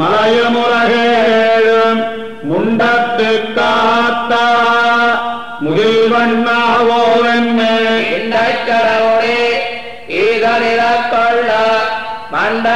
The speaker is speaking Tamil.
மலையமுலகேழும் முண்டத்து காத்தா முகில் வண்ணாவோவென்மே இண்டக்கடவுளே ஈதனில கொள்ள மண்ட